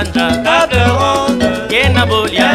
kanda kaberonde ye na bolia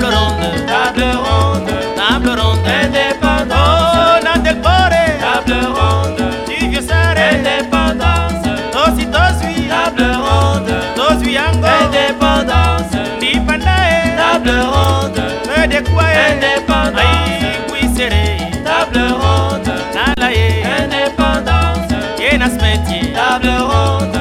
table ronde, Table ronde, table ronde, indépendance, Nandel Bore, table ronde, du vieux indépendance, Tosi Tosui, table ronde, Tosui Yango, indépendance, Nipandae, table ronde, Mede Kwae, indépendance, Ai Kwisere, table ronde, Nalaye, indépendance, Yena Smeti, table ronde,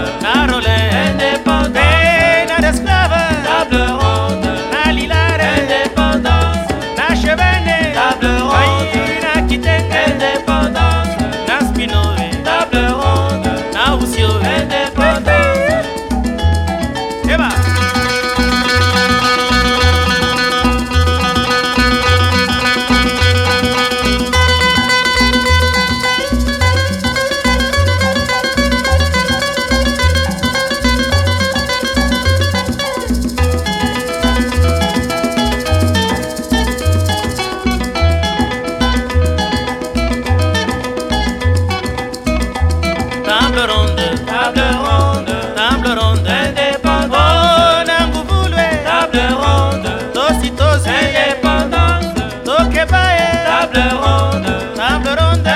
Table ronde, table ronde, indépendance, Oh Nanguvulwe, table ronde, Tosi Tosi, indépendance, Tokebae, table ronde, table ronde,